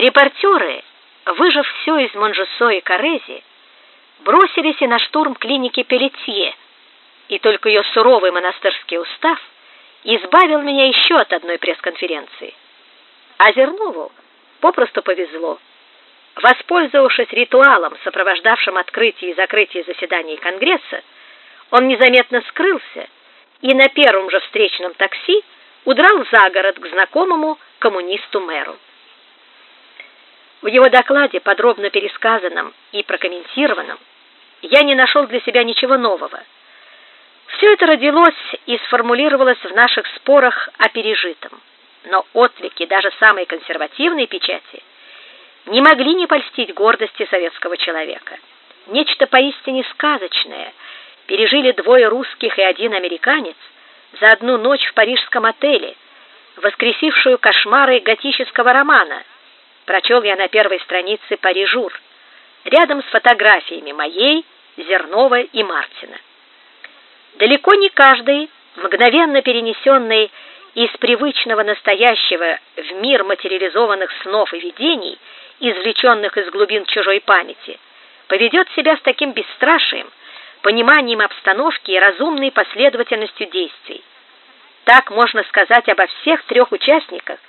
Репортеры, выжав все из Монжесо и Карези, бросились и на штурм клиники Пелетье, и только ее суровый монастырский устав избавил меня еще от одной пресс-конференции. А Зернову попросту повезло. Воспользовавшись ритуалом, сопровождавшим открытие и закрытие заседаний Конгресса, он незаметно скрылся и на первом же встречном такси удрал за город к знакомому коммунисту-мэру. В его докладе, подробно пересказанном и прокомментированном, я не нашел для себя ничего нового. Все это родилось и сформулировалось в наших спорах о пережитом. Но отклики даже самой консервативной печати не могли не польстить гордости советского человека. Нечто поистине сказочное пережили двое русских и один американец за одну ночь в парижском отеле, воскресившую кошмары готического романа – прочел я на первой странице Парижур, рядом с фотографиями моей, Зернова и Мартина. Далеко не каждый, мгновенно перенесенный из привычного настоящего в мир материализованных снов и видений, извлеченных из глубин чужой памяти, поведет себя с таким бесстрашием, пониманием обстановки и разумной последовательностью действий. Так можно сказать обо всех трех участниках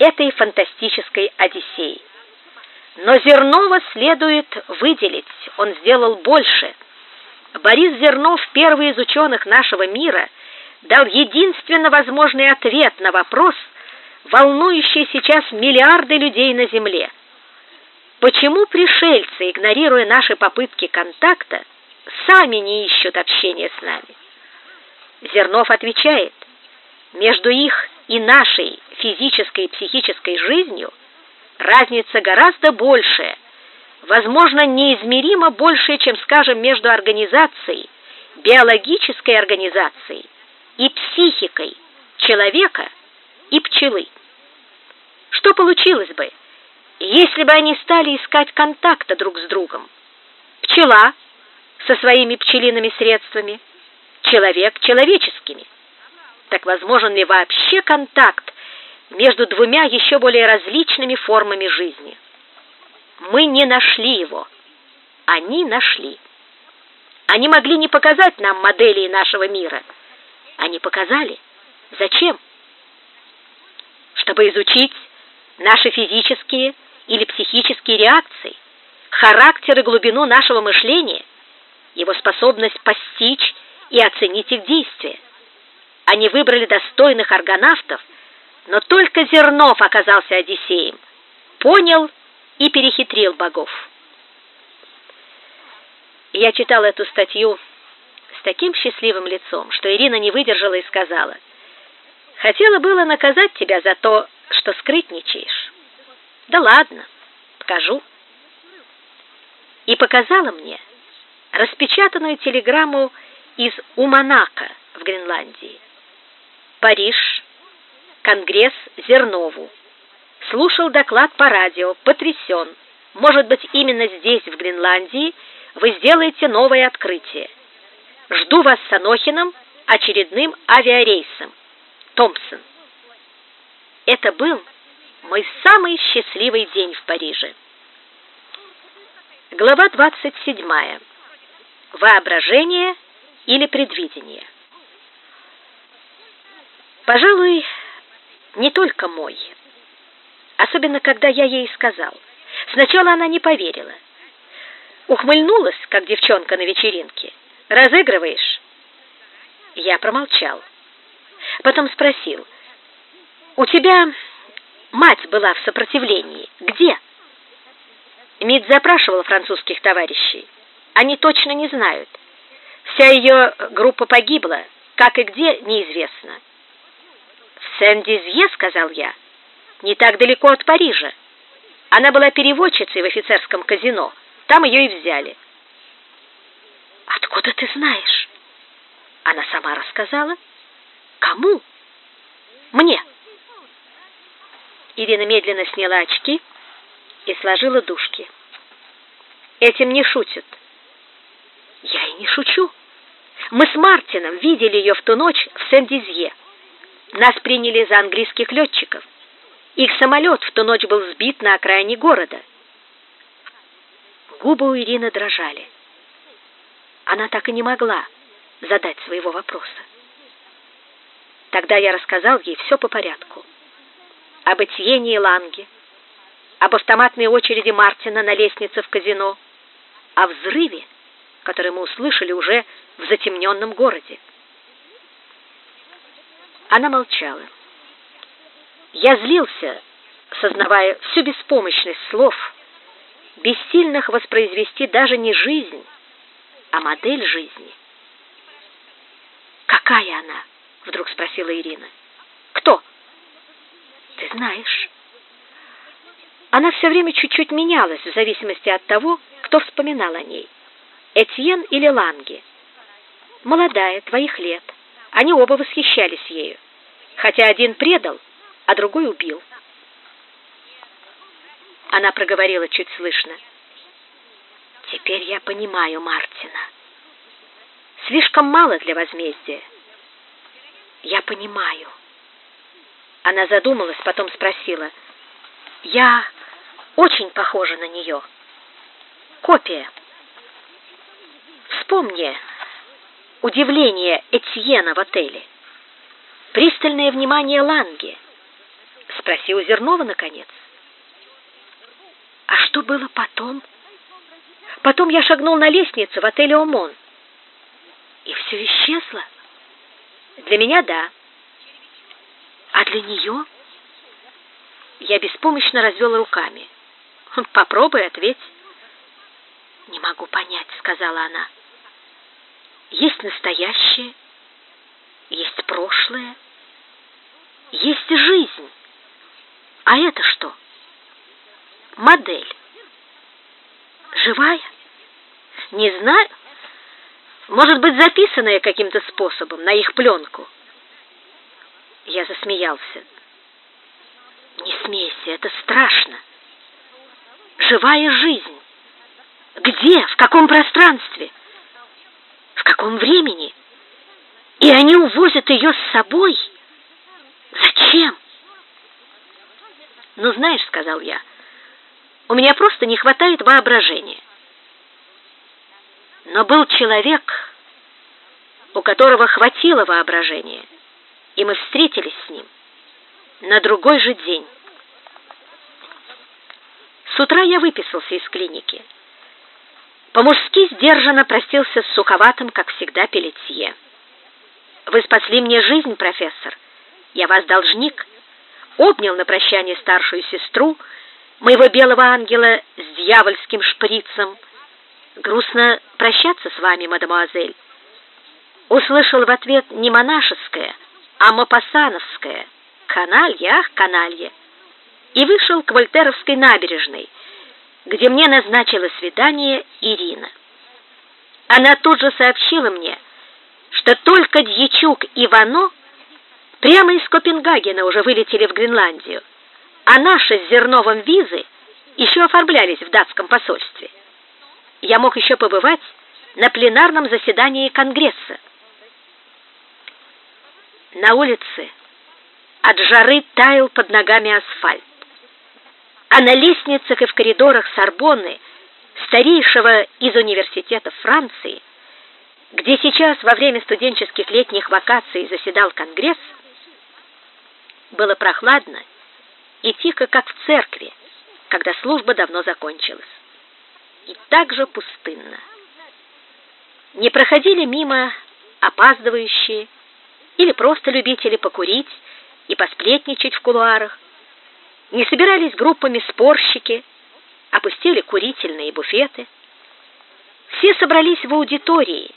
этой фантастической Одиссеи. Но Зернова следует выделить, он сделал больше. Борис Зернов, первый из ученых нашего мира, дал единственно возможный ответ на вопрос, волнующий сейчас миллиарды людей на Земле. Почему пришельцы, игнорируя наши попытки контакта, сами не ищут общения с нами? Зернов отвечает, между их и нашей физической и психической жизнью разница гораздо большая, возможно, неизмеримо большая, чем, скажем, между организацией, биологической организацией и психикой человека и пчелы. Что получилось бы, если бы они стали искать контакта друг с другом? Пчела со своими пчелиными средствами, человек человеческими – так возможен ли вообще контакт между двумя еще более различными формами жизни? Мы не нашли его. Они нашли. Они могли не показать нам модели нашего мира. Они показали. Зачем? Чтобы изучить наши физические или психические реакции, характер и глубину нашего мышления, его способность постичь и оценить их действия. Они выбрали достойных аргонавтов, но только Зернов оказался Одиссеем. Понял и перехитрил богов. Я читал эту статью с таким счастливым лицом, что Ирина не выдержала и сказала: "Хотела было наказать тебя за то, что скрытничаешь". "Да ладно, покажу". И показала мне распечатанную телеграмму из Уманака в Гренландии. Париж, Конгресс Зернову. Слушал доклад по радио, потрясен. Может быть, именно здесь, в Гренландии, вы сделаете новое открытие. Жду вас с Анохиным очередным авиарейсом. Томпсон. Это был мой самый счастливый день в Париже. Глава 27. Воображение или предвидение. Пожалуй, не только мой. Особенно, когда я ей сказал. Сначала она не поверила. Ухмыльнулась, как девчонка на вечеринке. «Разыгрываешь?» Я промолчал. Потом спросил. «У тебя мать была в сопротивлении. Где?» МИД запрашивал французских товарищей. Они точно не знают. Вся ее группа погибла. Как и где, неизвестно. Сен-Дизье, сказал я, не так далеко от Парижа. Она была переводчицей в офицерском казино. Там ее и взяли. Откуда ты знаешь? Она сама рассказала. Кому? Мне. Ирина медленно сняла очки и сложила дужки. Этим не шутят. Я и не шучу. Мы с Мартином видели ее в ту ночь в Сен-Дизье. Нас приняли за английских летчиков. Их самолет в ту ночь был сбит на окраине города. Губы у Ирины дрожали. Она так и не могла задать своего вопроса. Тогда я рассказал ей все по порядку. Об Этьене и Ланге, об автоматной очереди Мартина на лестнице в казино, о взрыве, который мы услышали уже в затемненном городе. Она молчала. Я злился, сознавая всю беспомощность слов, бессильных воспроизвести даже не жизнь, а модель жизни. «Какая она?» — вдруг спросила Ирина. «Кто?» «Ты знаешь». Она все время чуть-чуть менялась в зависимости от того, кто вспоминал о ней. Этьен или Ланге. Молодая, твоих лет. Они оба восхищались ею. Хотя один предал, а другой убил. Она проговорила чуть слышно. Теперь я понимаю Мартина. Слишком мало для возмездия. Я понимаю. Она задумалась, потом спросила. Я очень похожа на нее. Копия. Вспомни удивление Этьена в отеле. Пристальное внимание Ланге. Спроси у Зернова, наконец. А что было потом? Потом я шагнул на лестницу в отеле «Омон». И все исчезло? Для меня — да. А для нее? Я беспомощно развел руками. Попробуй ответь. Не могу понять, сказала она. Есть настоящее, есть прошлое, есть жизнь. А это что? Модель. Живая? Не знаю. Может быть, записанная каким-то способом на их пленку. Я засмеялся. Не смейся, это страшно. Живая жизнь. Где? В каком пространстве? В каком времени? И они увозят ее с собой? Зачем? Ну, знаешь, сказал я, у меня просто не хватает воображения. Но был человек, у которого хватило воображения, и мы встретились с ним на другой же день. С утра я выписался из клиники. По-мужски сдержанно простился с суховатым, как всегда, Пелетье. «Вы спасли мне жизнь, профессор. Я вас должник». Обнял на прощание старшую сестру, моего белого ангела с дьявольским шприцем. «Грустно прощаться с вами, мадемуазель». Услышал в ответ не монашеское, а мапассановское. «Каналья, ах, каналья!» И вышел к Вольтеровской набережной, где мне назначила свидание Ирина. Она тут же сообщила мне, что только Дьячук и Вано прямо из Копенгагена уже вылетели в Гренландию, а наши с Зерновым визы еще оформлялись в датском посольстве. Я мог еще побывать на пленарном заседании Конгресса. На улице от жары таял под ногами асфальт а на лестницах и в коридорах Сорбонны, старейшего из университетов Франции, где сейчас во время студенческих летних вакаций заседал Конгресс, было прохладно и тихо, как в церкви, когда служба давно закончилась. И так же пустынно. Не проходили мимо опаздывающие или просто любители покурить и посплетничать в кулуарах, не собирались группами спорщики, опустили курительные буфеты. Все собрались в аудитории,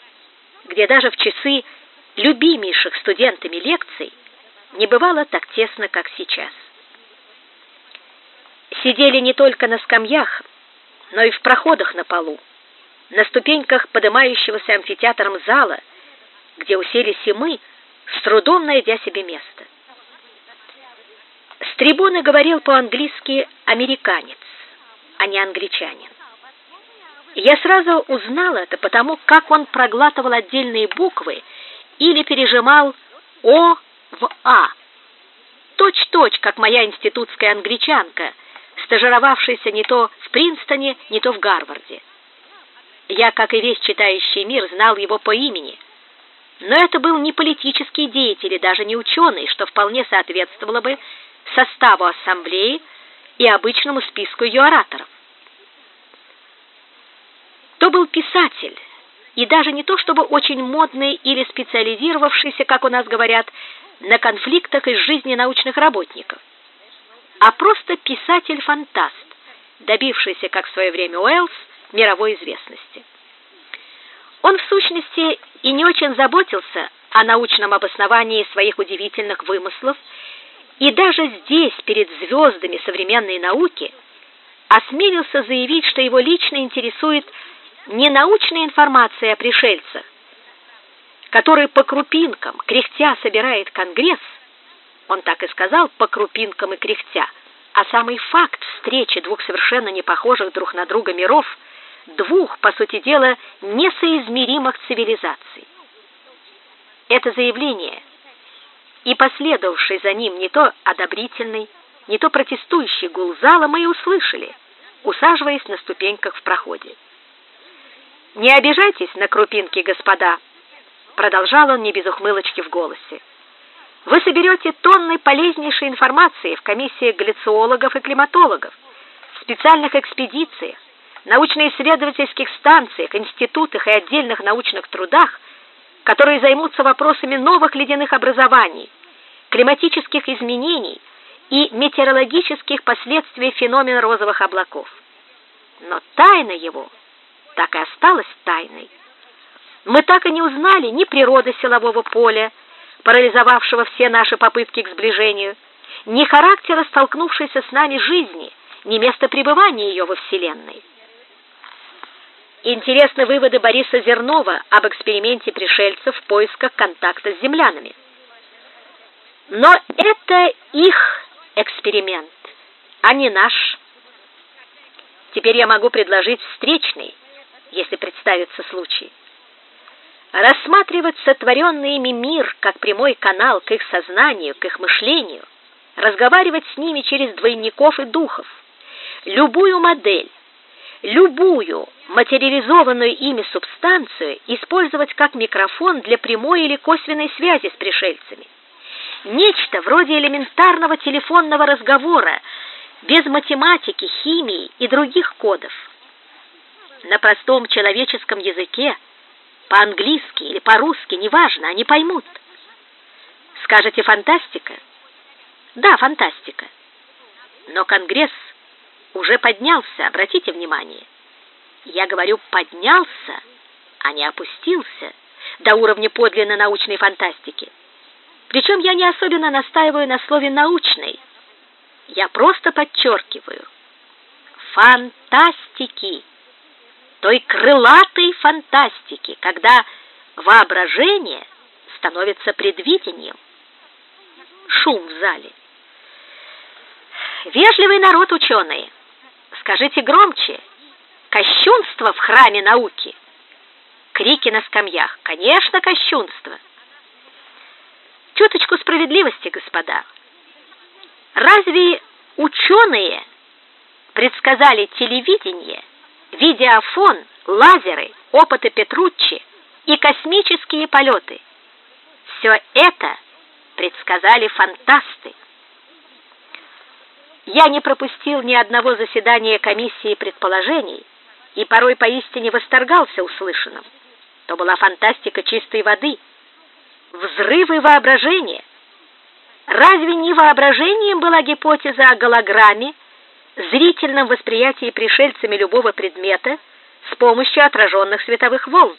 где даже в часы любимейших студентами лекций не бывало так тесно, как сейчас. Сидели не только на скамьях, но и в проходах на полу, на ступеньках поднимающегося амфитеатром зала, где уселись и мы, с трудом найдя себе место. С трибуны говорил по-английски американец, а не англичанин. Я сразу узнал это потому, как он проглатывал отдельные буквы или пережимал «о» в «а». точь-точь, как моя институтская англичанка, стажировавшаяся не то в Принстоне, не то в Гарварде. Я, как и весь читающий мир, знал его по имени. Но это был не политический деятель и даже не ученый, что вполне соответствовало бы составу ассамблеи и обычному списку ее ораторов. То был писатель, и даже не то чтобы очень модный или специализировавшийся, как у нас говорят, на конфликтах из жизни научных работников, а просто писатель-фантаст, добившийся, как в свое время Уэллс, мировой известности. Он в сущности и не очень заботился о научном обосновании своих удивительных вымыслов, и даже здесь, перед звездами современной науки, осмелился заявить, что его лично интересует не научная информация о пришельцах, который по крупинкам, кряхтя собирает Конгресс, он так и сказал, по крупинкам и кряхтя, а самый факт встречи двух совершенно не похожих друг на друга миров – двух, по сути дела, несоизмеримых цивилизаций. Это заявление и последовавший за ним не то одобрительный, не то протестующий гул зала мы и услышали, усаживаясь на ступеньках в проходе. «Не обижайтесь на крупинки, господа», — продолжал он не без ухмылочки в голосе. «Вы соберете тонны полезнейшей информации в комиссиях гляциологов и климатологов, в специальных экспедициях, научно-исследовательских станциях, институтах и отдельных научных трудах, которые займутся вопросами новых ледяных образований, климатических изменений и метеорологических последствий феномена розовых облаков. Но тайна его так и осталась тайной. Мы так и не узнали ни природы силового поля, парализовавшего все наши попытки к сближению, ни характера столкнувшейся с нами жизни, ни места пребывания ее во Вселенной. Интересны выводы Бориса Зернова об эксперименте пришельцев в поисках контакта с землянами. Но это их эксперимент, а не наш. Теперь я могу предложить встречный, если представится случай. Рассматривать сотворенный ими мир как прямой канал к их сознанию, к их мышлению, разговаривать с ними через двойников и духов. Любую модель, любую материализованную ими субстанцию использовать как микрофон для прямой или косвенной связи с пришельцами. Нечто вроде элементарного телефонного разговора, без математики, химии и других кодов. На простом человеческом языке, по-английски или по-русски, неважно, они поймут. Скажете фантастика? Да, фантастика. Но Конгресс уже поднялся, обратите внимание. Я говорю поднялся, а не опустился до уровня подлинно научной фантастики. Причем я не особенно настаиваю на слове научный. Я просто подчеркиваю фантастики. Той крылатой фантастики, когда воображение становится предвидением. Шум в зале. Вежливый народ ученые. Скажите громче. Кощунство в храме науки. Крики на скамьях. Конечно, кощунство. Чуточку справедливости, господа. Разве ученые предсказали телевидение, видеофон, лазеры, опыты Петруччи и космические полеты? Все это предсказали фантасты. Я не пропустил ни одного заседания комиссии предположений и порой поистине восторгался услышанным. То была фантастика чистой воды, взрывы воображения. Разве не воображением была гипотеза о голограмме, зрительном восприятии пришельцами любого предмета с помощью отраженных световых волн?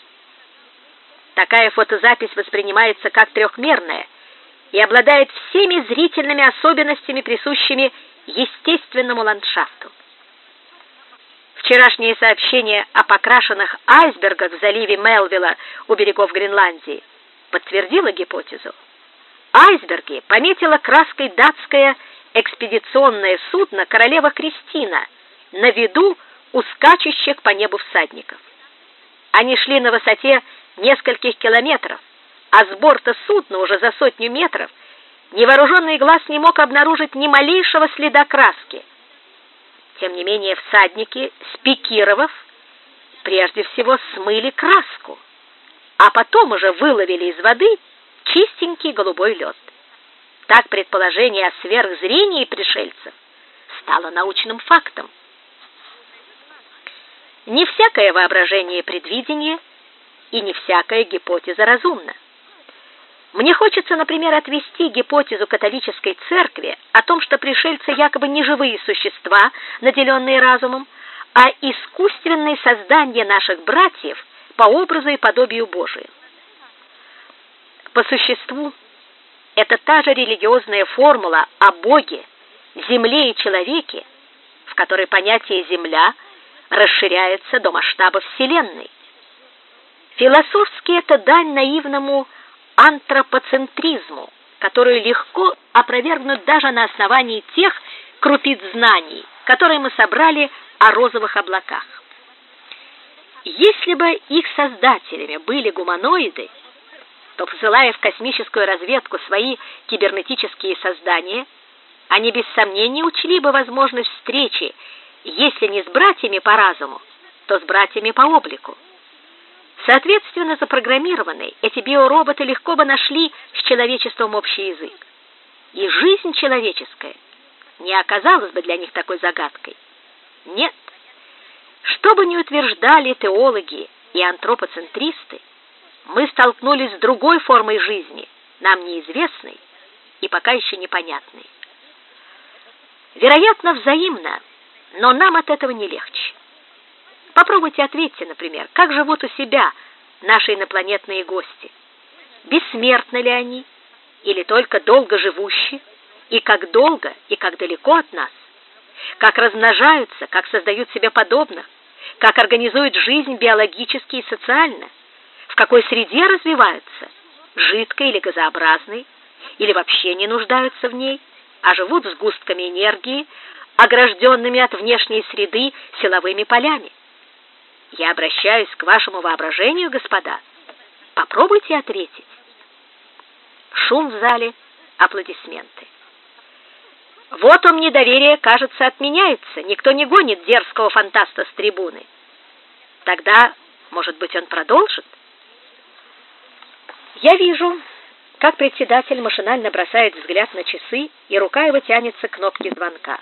Такая фотозапись воспринимается как трехмерная и обладает всеми зрительными особенностями, присущими естественному ландшафту. Вчерашнее сообщение о покрашенных айсбергах в заливе Мелвилла у берегов Гренландии подтвердило гипотезу. Айсберги пометила краской датское экспедиционное судно «Королева Кристина» на виду у скачущих по небу всадников. Они шли на высоте нескольких километров, а с борта судна уже за сотню метров невооруженный глаз не мог обнаружить ни малейшего следа краски. Тем не менее всадники, спикировав, прежде всего смыли краску, а потом уже выловили из воды чистенький голубой лед. Так предположение о сверхзрении пришельцев стало научным фактом. Не всякое воображение предвидение и не всякая гипотеза разумна. Мне хочется, например, отвести гипотезу католической церкви о том, что пришельцы якобы не живые существа, наделенные разумом, а искусственные создания наших братьев по образу и подобию Божию. По существу, это та же религиозная формула о Боге, земле и человеке, в которой понятие «земля» расширяется до масштаба Вселенной. Философски это дань наивному антропоцентризму, которую легко опровергнуть даже на основании тех крупиц знаний, которые мы собрали о розовых облаках. Если бы их создателями были гуманоиды, то, посылая в космическую разведку свои кибернетические создания, они без сомнения учли бы возможность встречи, если не с братьями по разуму, то с братьями по облику. Соответственно, запрограммированные, эти биороботы легко бы нашли с человечеством общий язык. И жизнь человеческая не оказалась бы для них такой загадкой. Нет. Что бы ни утверждали теологи и антропоцентристы, мы столкнулись с другой формой жизни, нам неизвестной и пока еще непонятной. Вероятно, взаимно, но нам от этого не легче. Попробуйте ответьте, например, как живут у себя наши инопланетные гости? Бессмертны ли они или только долго живущие? И как долго и как далеко от нас? Как размножаются, как создают себе подобных? Как организуют жизнь биологически и социально? В какой среде развиваются? Жидкой или газообразной? Или вообще не нуждаются в ней, а живут с густками энергии, огражденными от внешней среды силовыми полями? Я обращаюсь к вашему воображению, господа. Попробуйте ответить. Шум в зале, аплодисменты. Вот он недоверие, кажется, отменяется. Никто не гонит дерзкого фантаста с трибуны. Тогда, может быть, он продолжит? Я вижу, как председатель машинально бросает взгляд на часы, и рука его тянется к кнопке звонка.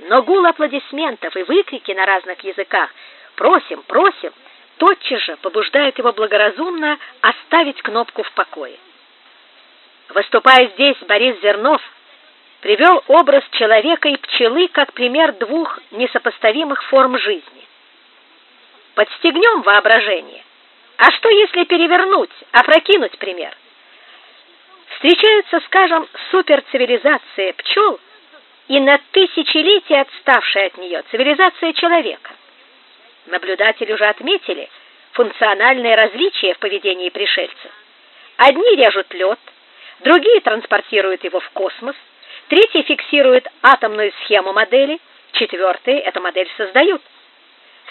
Но гул аплодисментов и выкрики на разных языках просим, просим, тотчас же побуждает его благоразумно оставить кнопку в покое. Выступая здесь, Борис Зернов привел образ человека и пчелы как пример двух несопоставимых форм жизни. Подстегнем воображение. А что, если перевернуть, опрокинуть пример? Встречаются, скажем, суперцивилизация пчел и на тысячелетия отставшая от нее цивилизация человека. Наблюдатели уже отметили функциональные различия в поведении пришельцев. Одни режут лед, другие транспортируют его в космос, третьи фиксируют атомную схему модели, четвертые эту модель создают.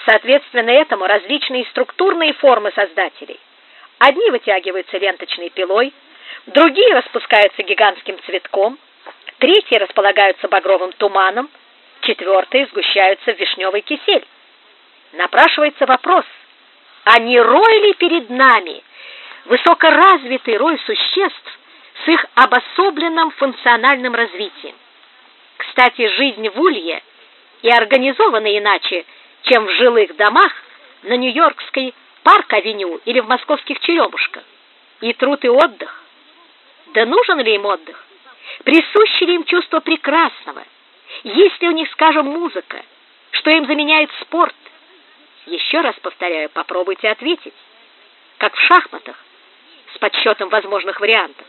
Соответственно этому различные структурные формы создателей. Одни вытягиваются ленточной пилой, другие распускаются гигантским цветком, третьи располагаются багровым туманом, четвертые сгущаются в вишневый кисель напрашивается вопрос, а не рой ли перед нами высокоразвитый рой существ с их обособленным функциональным развитием? Кстати, жизнь в Улье и организована иначе, чем в жилых домах на Нью-Йоркской парк-авеню или в московских черемушках. И труд, и отдых. Да нужен ли им отдых? Присуще ли им чувство прекрасного? Есть ли у них, скажем, музыка? Что им заменяет спорт? Еще раз повторяю, попробуйте ответить. Как в шахматах, с подсчетом возможных вариантов.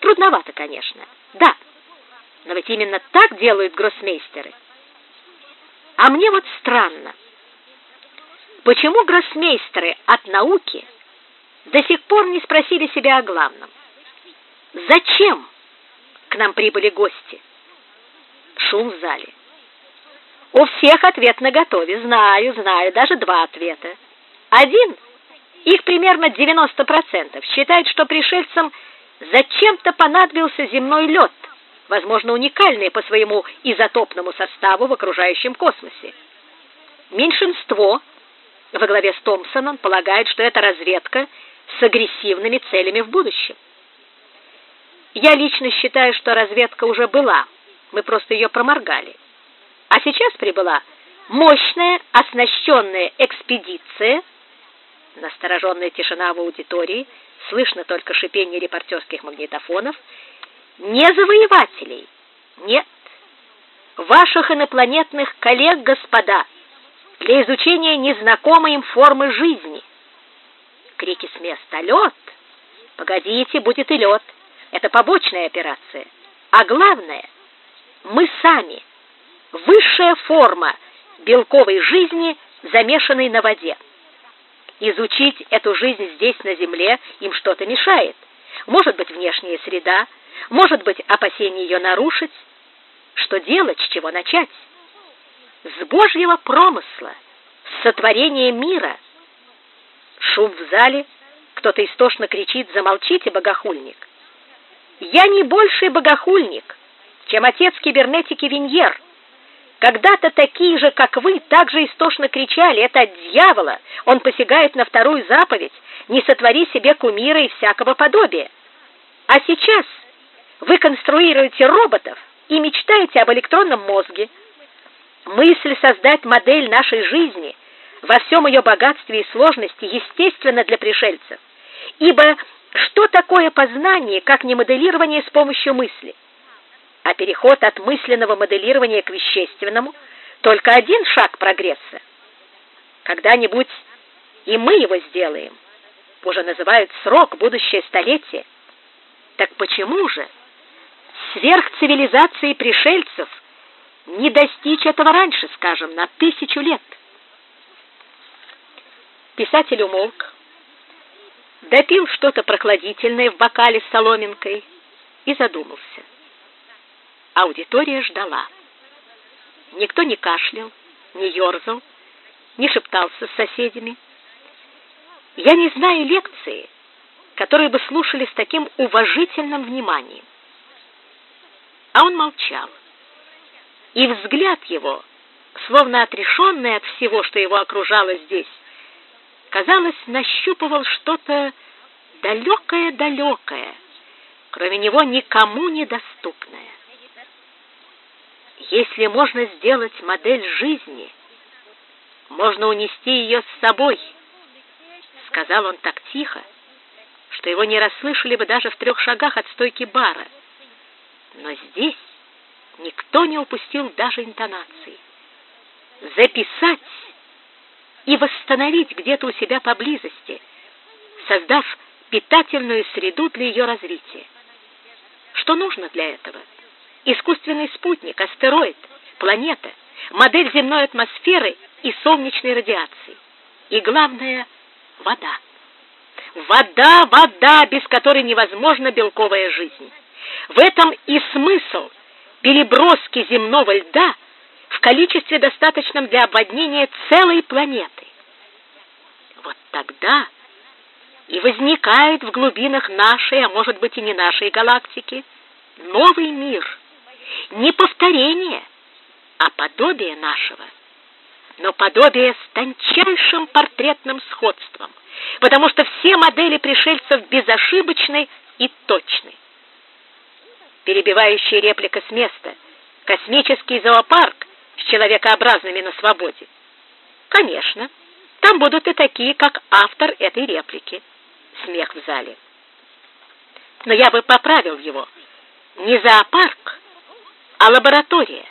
Трудновато, конечно. Да. Но ведь именно так делают гроссмейстеры. А мне вот странно. Почему гроссмейстеры от науки до сих пор не спросили себя о главном? Зачем к нам прибыли гости? Шум в зале. У всех ответ на готове. Знаю, знаю, даже два ответа. Один, их примерно 90%, считает, что пришельцам зачем-то понадобился земной лед, возможно, уникальный по своему изотопному составу в окружающем космосе. Меньшинство во главе с Томпсоном полагает, что это разведка с агрессивными целями в будущем. Я лично считаю, что разведка уже была, мы просто ее проморгали. А сейчас прибыла мощная, оснащенная экспедиция. Настороженная тишина в аудитории, слышно только шипение репортерских магнитофонов. Не завоевателей, нет, ваших инопланетных коллег, господа, для изучения незнакомой им формы жизни. Крики с места. Лед! Погодите, будет и лед. Это побочная операция. А главное, мы сами, высшая форма белковой жизни, замешанной на воде. Изучить эту жизнь здесь, на Земле, им что-то мешает. Может быть, внешняя среда, может быть, опасение ее нарушить. Что делать, с чего начать? С Божьего промысла, с сотворения мира. Шум в зале, кто-то истошно кричит «Замолчите, богохульник!» Я не больший богохульник, чем отец кибернетики Виньер. Когда-то такие же, как вы, также истошно кричали, это от дьявола, он посягает на вторую заповедь, не сотвори себе кумира и всякого подобия. А сейчас вы конструируете роботов и мечтаете об электронном мозге. Мысль создать модель нашей жизни во всем ее богатстве и сложности естественно для пришельцев, ибо что такое познание, как не моделирование с помощью мысли? А переход от мысленного моделирования к вещественному только один шаг прогресса. Когда-нибудь и мы его сделаем. Уже называют срок будущее столетие. Так почему же сверхцивилизации пришельцев не достичь этого раньше, скажем, на тысячу лет? Писатель умолк, допил что-то прохладительное в бокале с соломинкой и задумался. Аудитория ждала. Никто не кашлял, не ерзал, не шептался с соседями. Я не знаю лекции, которые бы слушали с таким уважительным вниманием. А он молчал. И взгляд его, словно отрешенный от всего, что его окружало здесь, казалось, нащупывал что-то далекое-далекое, кроме него никому недоступное. Если можно сделать модель жизни, можно унести ее с собой, сказал он так тихо, что его не расслышали бы даже в трех шагах от стойки бара. Но здесь никто не упустил даже интонации. Записать и восстановить где-то у себя поблизости, создав питательную среду для ее развития. Что нужно для этого? Искусственный спутник, астероид, планета, модель земной атмосферы и солнечной радиации. И главное — вода. Вода, вода, без которой невозможна белковая жизнь. В этом и смысл переброски земного льда в количестве достаточном для обводнения целой планеты. Вот тогда и возникает в глубинах нашей, а может быть и не нашей галактики, новый мир. Не повторение, а подобие нашего. Но подобие с тончайшим портретным сходством, потому что все модели пришельцев безошибочны и точны. Перебивающая реплика с места. Космический зоопарк с человекообразными на свободе. Конечно, там будут и такие, как автор этой реплики. Смех в зале. Но я бы поправил его. Не зоопарк, а лаборатория.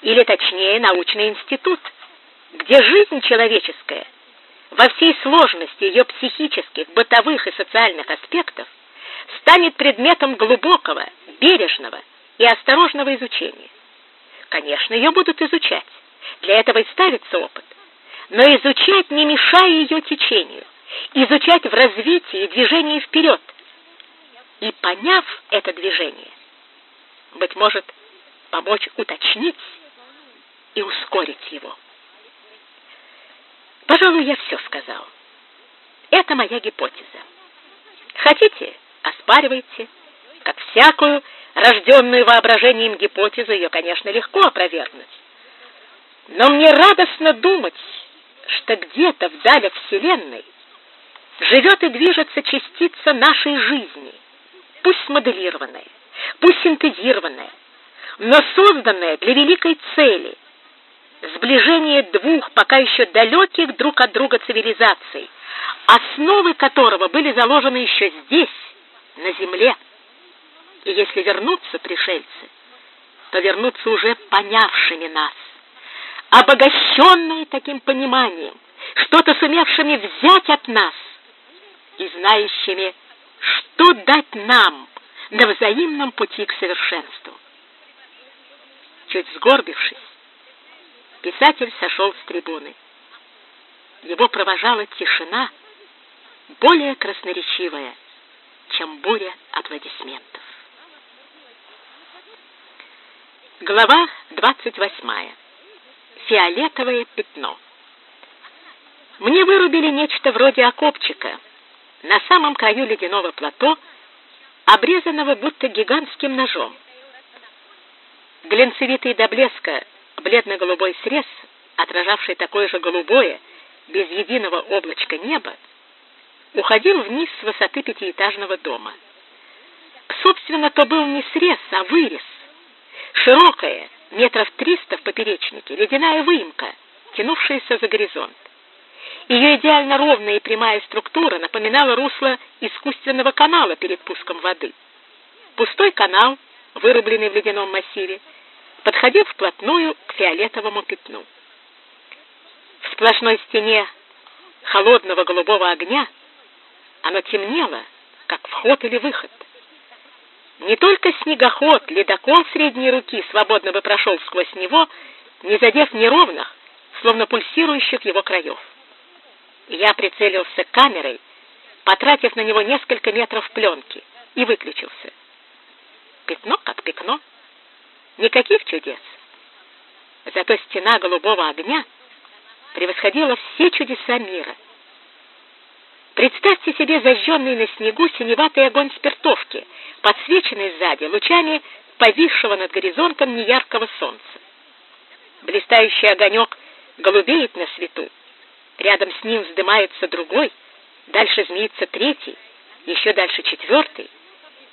Или точнее, научный институт, где жизнь человеческая во всей сложности ее психических, бытовых и социальных аспектов станет предметом глубокого, бережного и осторожного изучения. Конечно, ее будут изучать. Для этого и ставится опыт. Но изучать, не мешая ее течению. Изучать в развитии и движении вперед. И поняв это движение, быть может, помочь уточнить и ускорить его. Пожалуй, я все сказал. Это моя гипотеза. Хотите, оспариваете, как всякую рожденную воображением гипотезу, ее, конечно, легко опровергнуть. Но мне радостно думать, что где-то вдали Вселенной живет и движется частица нашей жизни, пусть смоделированная, пусть синтезированная, но созданная для великой цели — сближения двух пока еще далеких друг от друга цивилизаций, основы которого были заложены еще здесь, на земле. И если вернутся пришельцы, то вернутся уже понявшими нас, обогащенные таким пониманием, что-то сумевшими взять от нас и знающими, что дать нам на взаимном пути к совершенству. Чуть сгорбившись, писатель сошел с трибуны. Его провожала тишина, более красноречивая, чем буря аплодисментов. Глава 28. Фиолетовое пятно. Мне вырубили нечто вроде окопчика на самом краю ледяного плато, обрезанного будто гигантским ножом. Глянцевитый до блеска бледно-голубой срез, отражавший такое же голубое, без единого облачка неба, уходил вниз с высоты пятиэтажного дома. Собственно, то был не срез, а вырез. Широкая, метров триста в поперечнике, ледяная выемка, тянувшаяся за горизонт. Ее идеально ровная и прямая структура напоминала русло искусственного канала перед пуском воды. Пустой канал, вырубленный в ледяном массиве, подходил вплотную к фиолетовому пятну. В сплошной стене холодного голубого огня оно темнело, как вход или выход. Не только снегоход, ледокол средней руки свободно бы прошел сквозь него, не задев неровных, словно пульсирующих его краев. Я прицелился камерой, потратив на него несколько метров пленки, и выключился. Пятно как пятно. Никаких чудес. Зато стена голубого огня превосходила все чудеса мира. Представьте себе зажженный на снегу синеватый огонь спиртовки, подсвеченный сзади лучами повисшего над горизонтом неяркого солнца. Блистающий огонек голубеет на свету. Рядом с ним вздымается другой, дальше змеится третий, еще дальше четвертый,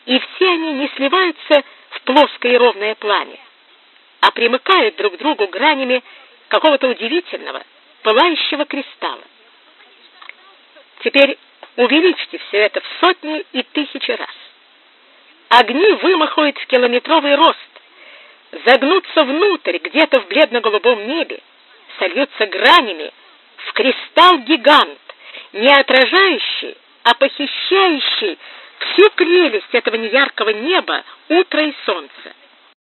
и все они не сливаются в плоское и ровное пламя, а примыкают друг к другу гранями какого-то удивительного, пылающего кристалла. Теперь увеличьте все это в сотни и тысячи раз. Огни вымахают в километровый рост, загнутся внутрь, где-то в бледно-голубом небе, сольются гранями в кристалл-гигант, не отражающий, а похищающий всю прелесть этого неяркого неба, утра и солнца.